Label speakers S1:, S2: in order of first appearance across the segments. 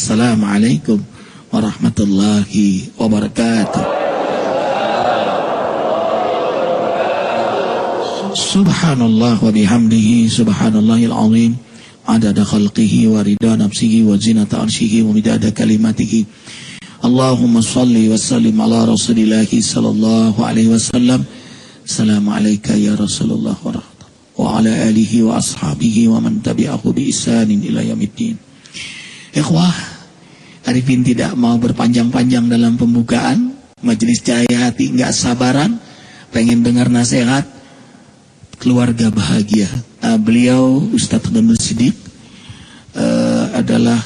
S1: Assalamualaikum warahmatullahi wabarakatuh. Subhanallah wa bihamdihi subhanallahil azim adada khalqihi wa rida nafsihi wa zinata arshihi wa midada kalimatihi Allahumma salli wa sallim ala rasulillahi sallallahu alaihi wasallam Assalamu alayka ya Rasulullah wa rahmatullah wa ala alihi wa ashabihi wa man tabi'ahu bi isanin ila yamiddin Ikhwah Arifin tidak mau berpanjang-panjang dalam pembukaan Majelis Cahaya Hati nggak sabaran pengen dengar nasihat keluarga bahagia. Uh, beliau Ustadz Abdul Sidik uh, adalah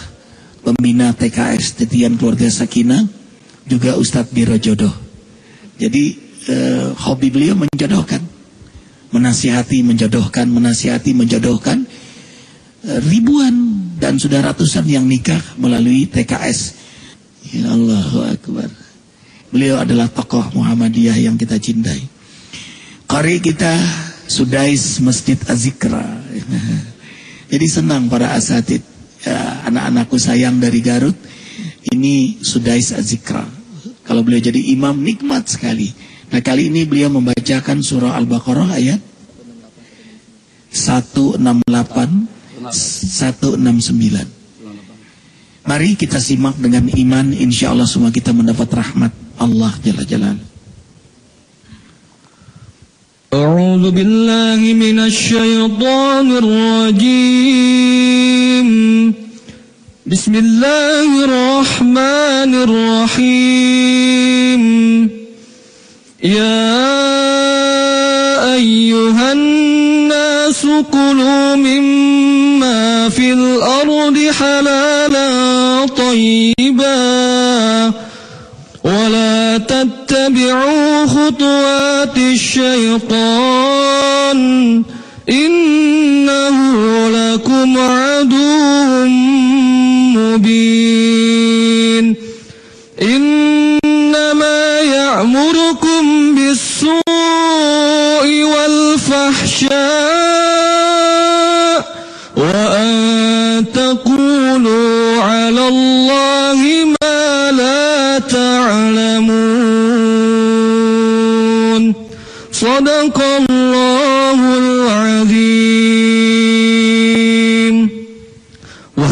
S1: pembina TKS Titian Keluarga Sakinah, juga Ustadz Biro Jodoh. Jadi uh, hobi beliau menjodohkan, menasihati, menjodohkan, menasihati, menjodohkan uh, ribuan dan sudah ratusan yang nikah melalui TKS. Ya Allah Akbar. Beliau adalah tokoh Muhammadiyah yang kita cintai. Kari kita Sudais Masjid Azikra. Jadi senang para asatid, ya, anak-anakku sayang dari Garut. Ini Sudais Azikra. Kalau beliau jadi imam nikmat sekali. Nah kali ini beliau membacakan surah Al-Baqarah ayat 168 169. Mari kita simak dengan iman, insya Allah semua kita mendapat rahmat Allah Jalla Jalaluhu.
S2: أعوذ بالله من الشيطان الرجيم بسم الله الرحمن الرحيم يا أيها الناس كلوا مما في الأرض حلالا طيبا ولا تتبعوا خطوات الشيطان إنه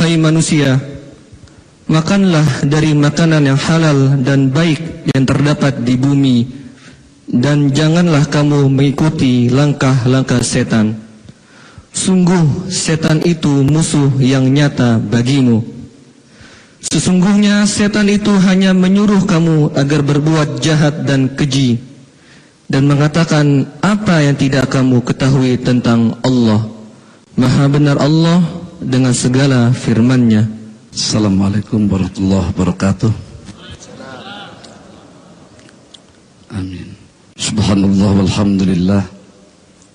S2: Wahai manusia, makanlah dari makanan yang halal dan baik yang terdapat di bumi, dan janganlah kamu mengikuti langkah-langkah setan. Sungguh setan itu musuh yang nyata bagimu. Sesungguhnya setan itu hanya menyuruh kamu agar berbuat jahat dan keji dan mengatakan apa yang tidak kamu ketahui tentang Allah. Maha benar Allah dengan segala firman-Nya.
S3: Assalamualaikum warahmatullahi wabarakatuh. Amin. Subhanallah walhamdulillah.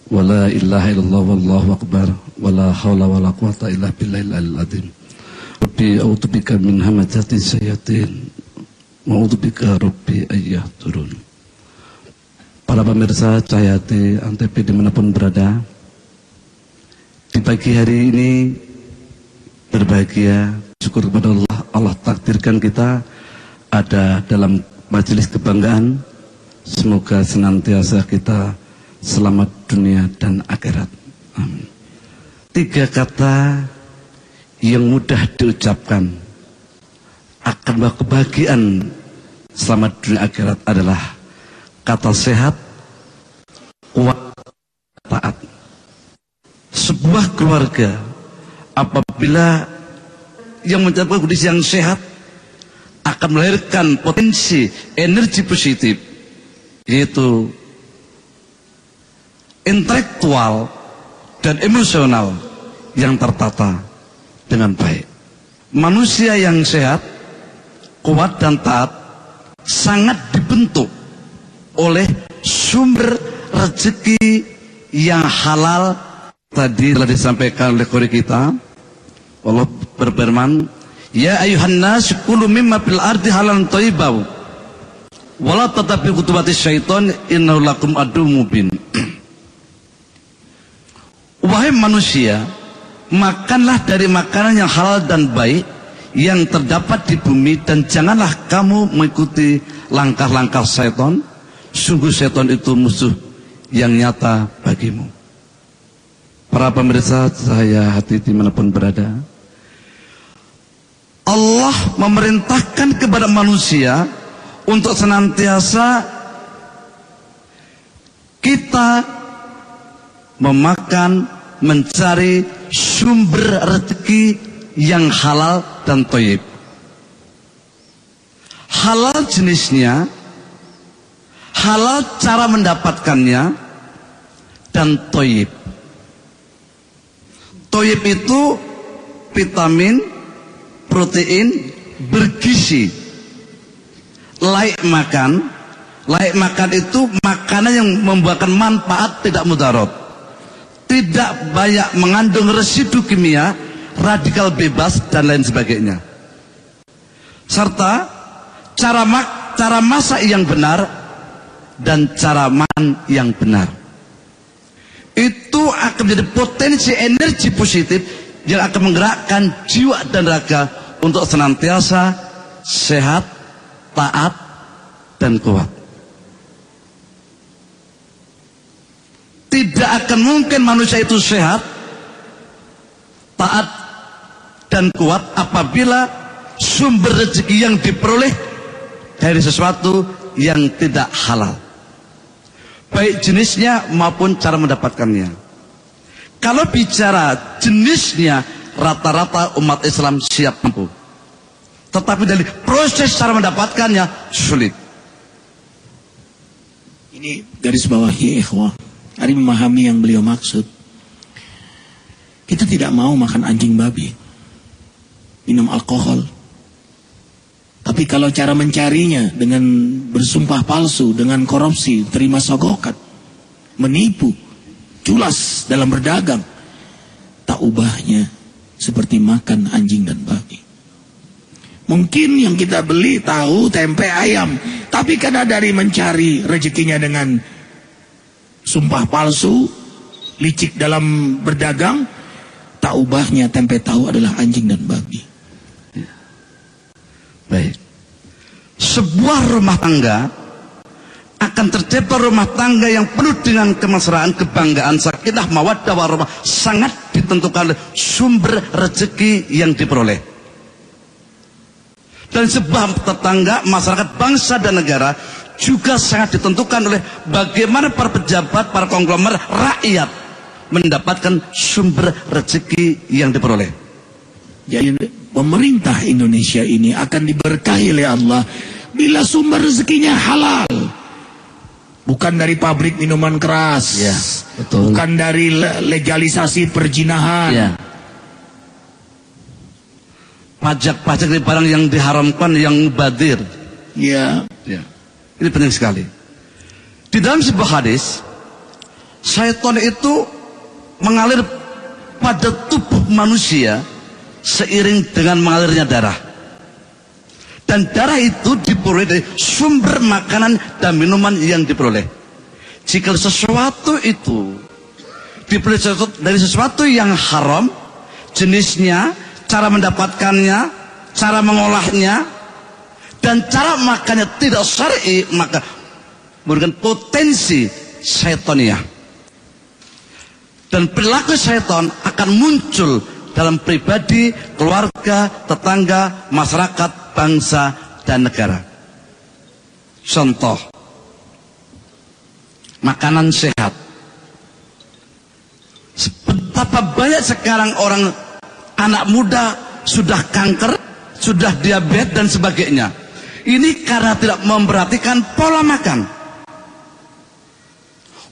S3: Wa la ilaha illallah wallahu akbar. Wa la hawla wa quwata illa billahil alil azim. Rabbi a'udzubika min hamazati sayatin. Wa a'udzubika rabbi ayyah turun. Para pemirsa Cahayati Antep di mana pun berada Di pagi hari ini Berbahagia Syukur kepada Allah. Allah takdirkan kita Ada dalam majelis kebanggaan. Semoga senantiasa kita Selamat dunia dan akhirat. Amin. Tiga kata Yang mudah diucapkan Akan bawa kebahagiaan Selamat dunia akhirat adalah kata sehat, kuat, taat. Sebuah keluarga apabila yang mencapai kondisi yang sehat akan melahirkan potensi energi positif yaitu intelektual dan emosional yang tertata dengan baik. Manusia yang sehat, kuat dan taat sangat dibentuk oleh sumber rezeki yang halal tadi telah disampaikan oleh kori kita Allah berfirman ya ayuhan nas kulu mimma fil ardi halalan thayyibau wala tatabi kutubati syaiton innahu lakum adu mubin wahai manusia makanlah dari makanan yang halal dan baik yang terdapat di bumi dan janganlah kamu mengikuti langkah-langkah setan. Sungguh setan itu musuh yang nyata bagimu. Para pemirsa saya hati di mana pun berada. Allah memerintahkan kepada manusia untuk senantiasa kita memakan, mencari sumber rezeki yang halal dan toyib. Halal jenisnya, halal cara mendapatkannya, dan toyib. Toyib itu vitamin, protein, bergizi, layak makan, Layak makan itu makanan yang membuahkan manfaat tidak mudarat. Tidak banyak mengandung residu kimia, radikal bebas dan lain sebagainya. Serta cara mak cara masak yang benar dan cara makan yang benar. Itu akan menjadi potensi energi positif yang akan menggerakkan jiwa dan raga untuk senantiasa sehat, taat, dan kuat. Tidak akan mungkin manusia itu sehat, taat, dan kuat apabila sumber rezeki yang diperoleh dari sesuatu yang tidak halal. Baik jenisnya maupun cara mendapatkannya. Kalau bicara jenisnya, rata-rata umat Islam siap mampu. Tetapi dari proses cara mendapatkannya sulit.
S1: Ini garis bawahi ikhwah. Ari memahami yang beliau maksud. Kita tidak mau makan anjing babi. Minum alkohol. Tapi kalau cara mencarinya dengan bersumpah palsu, dengan korupsi, terima sogokan, menipu, culas dalam berdagang, tak ubahnya seperti makan anjing dan babi. Mungkin yang kita beli tahu, tempe, ayam, tapi karena dari mencari rezekinya dengan sumpah palsu, licik dalam berdagang, tak ubahnya tempe tahu adalah anjing dan babi.
S3: Ya. Baik. Sebuah rumah tangga akan tercipta rumah tangga yang penuh dengan kemesraan, kebanggaan, sakinah, mawaddah, warahmah sangat ditentukan oleh sumber rezeki yang diperoleh. Dan sebuah tetangga, masyarakat, bangsa dan negara juga sangat ditentukan oleh bagaimana para pejabat, para konglomerat, rakyat mendapatkan sumber rezeki yang diperoleh.
S1: Jadi pemerintah Indonesia ini akan diberkahi oleh Allah bila sumber rezekinya halal. Bukan dari pabrik minuman keras.
S3: Ya, betul.
S1: Bukan dari legalisasi perjinahan. Ya.
S3: Pajak-pajak dari barang yang diharamkan yang badir.
S1: Ya.
S3: Ya. Ini penting sekali. Di dalam sebuah hadis, syaitan itu mengalir pada tubuh manusia seiring dengan mengalirnya darah. Dan darah itu diperoleh dari sumber makanan dan minuman yang diperoleh. Jika sesuatu itu diperoleh dari sesuatu yang haram, jenisnya, cara mendapatkannya, cara mengolahnya, dan cara makannya tidak syar'i maka memberikan potensi setannya dan perilaku setan akan muncul dalam pribadi, keluarga, tetangga, masyarakat, bangsa, dan negara. Contoh, makanan sehat. Betapa banyak sekarang orang anak muda sudah kanker, sudah diabetes dan sebagainya. Ini karena tidak memperhatikan pola makan.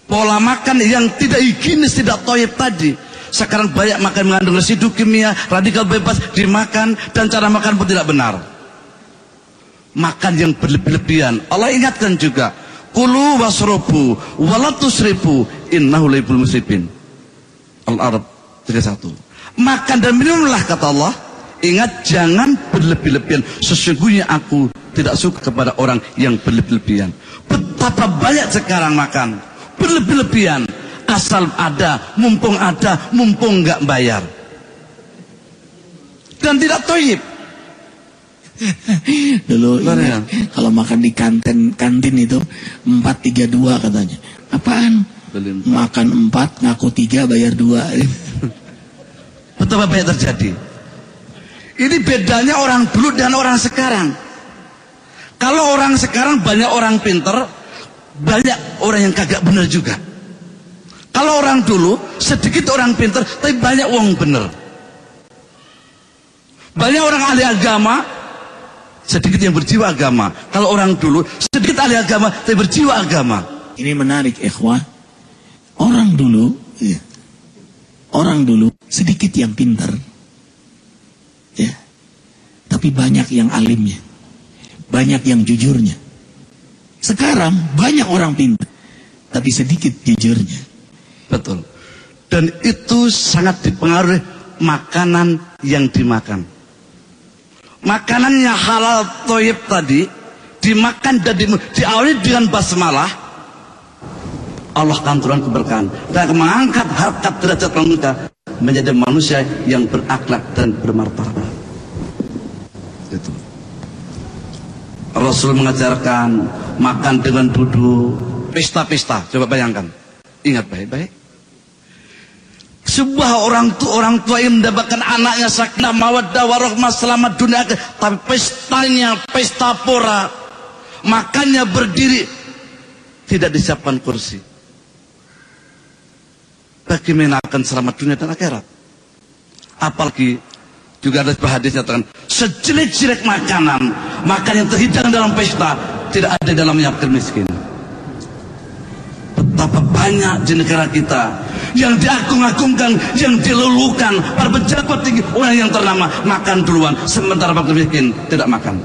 S3: Pola makan yang tidak higienis, tidak toyib tadi. Sekarang banyak makan mengandung residu kimia, radikal bebas dimakan dan cara makan pun tidak benar. Makan yang berlebihan. Allah ingatkan juga, kulu wasrobu walatusribu innahu laibul musribin. Al-Arab 31. Makan dan minumlah kata Allah. Ingat jangan berlebih-lebihan. Sesungguhnya aku tidak suka kepada orang yang berlebih-lebihan. Betapa banyak sekarang makan berlebih-lebihan asal ada, mumpung ada, mumpung nggak bayar. Dan tidak toyib.
S1: Dulu ingat, kalau makan di kantin kantin itu empat tiga dua katanya. Apaan?
S3: Beli.
S1: Makan empat ngaku tiga bayar dua.
S3: Betapa banyak terjadi. Ini bedanya orang dulu dan orang sekarang. Kalau orang sekarang banyak orang pinter, banyak orang yang kagak bener juga. Kalau orang dulu sedikit orang pinter, tapi banyak uang bener. Banyak orang ahli agama, sedikit yang berjiwa agama. Kalau orang dulu sedikit ahli agama, tapi berjiwa agama.
S1: Ini menarik, ikhwah. Orang dulu, ya, orang dulu sedikit yang pintar, ya, tapi banyak yang alimnya, banyak yang jujurnya. Sekarang banyak orang pintar, tapi sedikit jujurnya.
S3: Betul. Dan itu sangat dipengaruhi makanan yang dimakan. Makanannya halal toyib tadi dimakan dan di, diawali dengan basmalah Allah akan turun keberkahan dan mengangkat harkat derajat manusia menjadi manusia yang berakhlak dan bermartabat. Itu. Rasul mengajarkan makan dengan duduk, pesta-pesta. Coba bayangkan. Ingat baik-baik. Sebuah orang tua orang tua yang mendapatkan anaknya sakinah mawaddah warahmah selamat dunia tapi pestanya pesta pora. Makannya berdiri. Tidak disiapkan kursi. Bagaimana akan selamat dunia dan akhirat. Apalagi juga ada sebuah hadis nyatakan sejelek-jelek makanan makan yang terhidang dalam pesta tidak ada dalamnya fakir miskin. Betapa banyak di negara kita yang diagung-agungkan, yang dilulukan, para pejabat tinggi, orang yang ternama makan duluan, sementara fakir miskin tidak makan.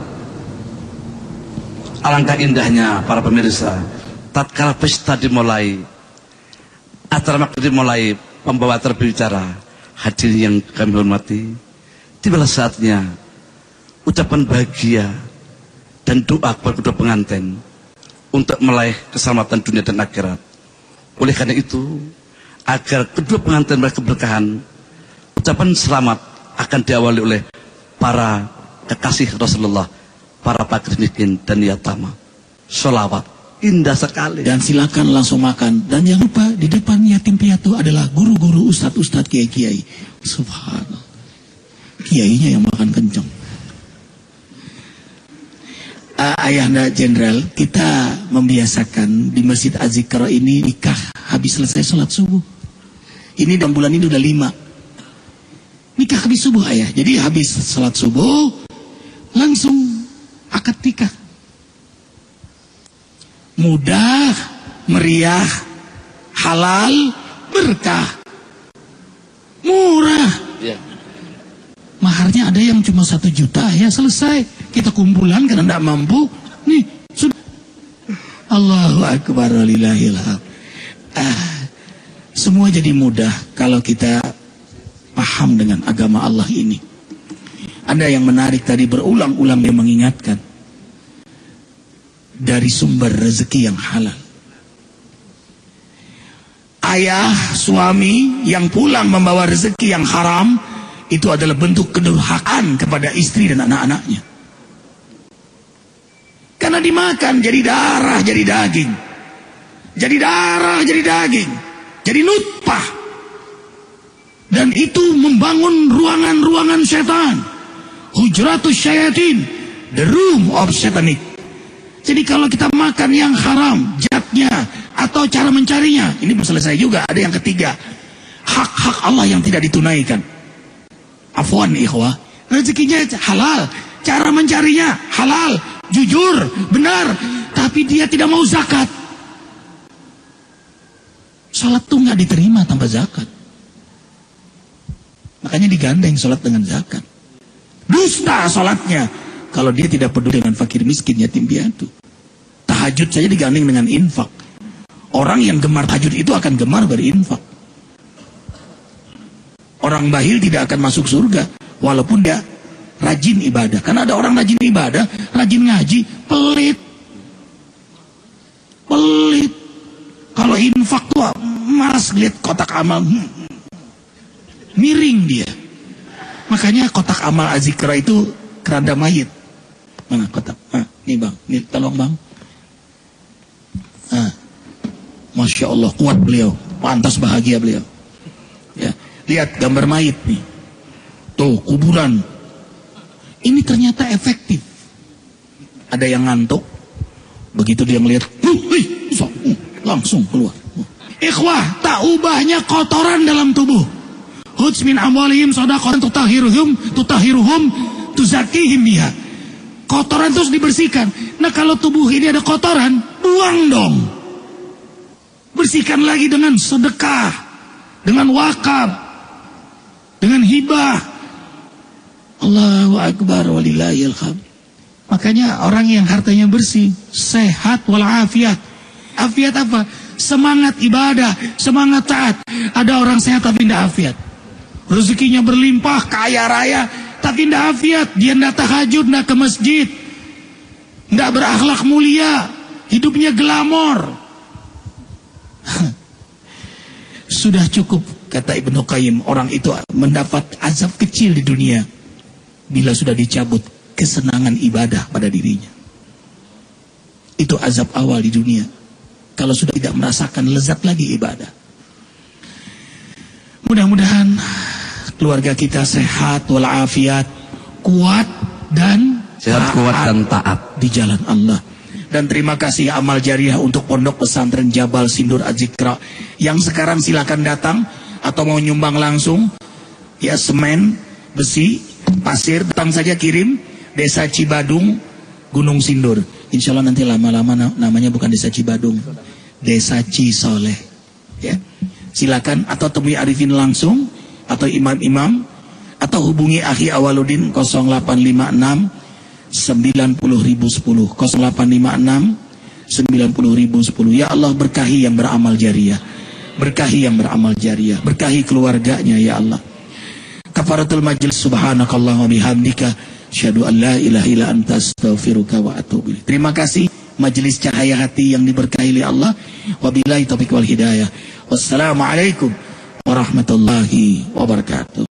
S3: Alangkah indahnya para pemirsa, tatkala pesta dimulai, acara makan dimulai, pembawa terbicara, hadir yang kami hormati, tibalah saatnya ucapan bahagia dan doa kepada kedua pengantin untuk meraih keselamatan dunia dan akhirat. Oleh karena itu, agar kedua pengantin mereka keberkahan, ucapan selamat akan diawali oleh para kekasih Rasulullah, para fakir miskin dan yatama. Solawat indah sekali.
S1: Dan silakan langsung makan. Dan jangan lupa di depan yatim piatu adalah guru-guru ustadz-ustadz kiai-kiai. Subhanallah. Kiainya yang makan kencang. Uh, Ayahanda Jenderal, kita membiasakan di Masjid Azikra ini nikah habis selesai sholat subuh. Ini dalam bulan ini udah lima. Nikah habis subuh ayah. Jadi habis sholat subuh, langsung akad nikah. Mudah, meriah, halal, berkah. Murah.
S3: Ya.
S1: Maharnya ada yang cuma satu juta ya selesai. Kita kumpulan karena tidak mampu. Nih sudah. Allahu Akbar walillahil hamd. Ah, semua jadi mudah kalau kita paham dengan agama Allah ini. Ada yang menarik tadi berulang-ulang dia mengingatkan dari sumber rezeki yang halal. Ayah, suami yang pulang membawa rezeki yang haram itu adalah bentuk kedurhakaan kepada istri dan anak-anaknya. Karena dimakan jadi darah, jadi daging. Jadi darah, jadi daging. Jadi nutpah. Dan itu membangun ruangan-ruangan setan. Hujratus syayatin. The room of satanic. Jadi kalau kita makan yang haram, jatnya, atau cara mencarinya. Ini belum selesai juga, ada yang ketiga. Hak-hak Allah yang tidak ditunaikan. Afwan ikhwah. Rezekinya halal. Cara mencarinya halal. Jujur, benar. Tapi dia tidak mau zakat. Salat tuh nggak diterima tanpa zakat. Makanya digandeng salat dengan zakat. Dusta salatnya. Kalau dia tidak peduli dengan fakir miskin yatim piatu. Tahajud saja digandeng dengan infak. Orang yang gemar tahajud itu akan gemar berinfak. Orang bahil tidak akan masuk surga. Walaupun dia rajin ibadah. Karena ada orang rajin ibadah, rajin ngaji, pelit. Pelit. Malas lihat kotak amal. Hmm. Miring dia. Makanya kotak amal azikra itu keranda mayit. Mana kotak? Ah, nih bang, nih tolong bang. Ah, Masya Allah kuat beliau, pantas bahagia beliau. Ya, lihat gambar mayit nih. Tuh kuburan. Ini ternyata efektif. Ada yang ngantuk, begitu dia melihat, uh, langsung keluar. Ikhwah, tak ubahnya kotoran dalam tubuh. Huds min amwalihim sadaqatan tutahiruhum tutahiruhum tuzakihim biha. Kotoran terus dibersihkan. Nah kalau tubuh ini ada kotoran, buang dong. Bersihkan lagi dengan sedekah, dengan wakaf, dengan hibah. Allahu Akbar walillahil hamd. Makanya orang yang hartanya bersih, sehat walafiat. Afiat apa? Semangat ibadah, semangat taat. Ada orang sehat tapi tidak afiat. Rezekinya berlimpah, kaya raya, tapi tidak afiat. Dia tidak tahajud, tidak ke masjid. Tidak berakhlak mulia. Hidupnya glamor. Sudah cukup, kata Ibnu Qayyim. Orang itu mendapat azab kecil di dunia. Bila sudah dicabut kesenangan ibadah pada dirinya. Itu azab awal di dunia. Kalau sudah tidak merasakan lezat lagi ibadah. Mudah-mudahan keluarga kita sehat walafiat, kuat dan
S3: sehat kuat dan taat
S1: di jalan Allah. Dan terima kasih amal jariah untuk Pondok Pesantren Jabal Sindur Azikra yang sekarang silakan datang atau mau nyumbang langsung ya semen, besi, pasir, datang saja kirim Desa Cibadung, Gunung Sindur. Insya Allah nanti lama-lama namanya bukan Desa Cibadung, Desa Cisoleh. Ya, silakan atau temui Arifin langsung atau imam-imam atau hubungi Akhi Awaludin 0856 90010 0856 90010 Ya Allah berkahi yang beramal jariah. Berkahi yang beramal jariah. Berkahi keluarganya ya Allah. Kafaratul majlis subhanakallah wa bihamdika. Syahadu an la ilaha illa anta wa atubu terima kasih majelis cahaya hati yang diberkahi oleh Allah. Wabillahi taufiq wal hidayah. Wassalamualaikum warahmatullahi wabarakatuh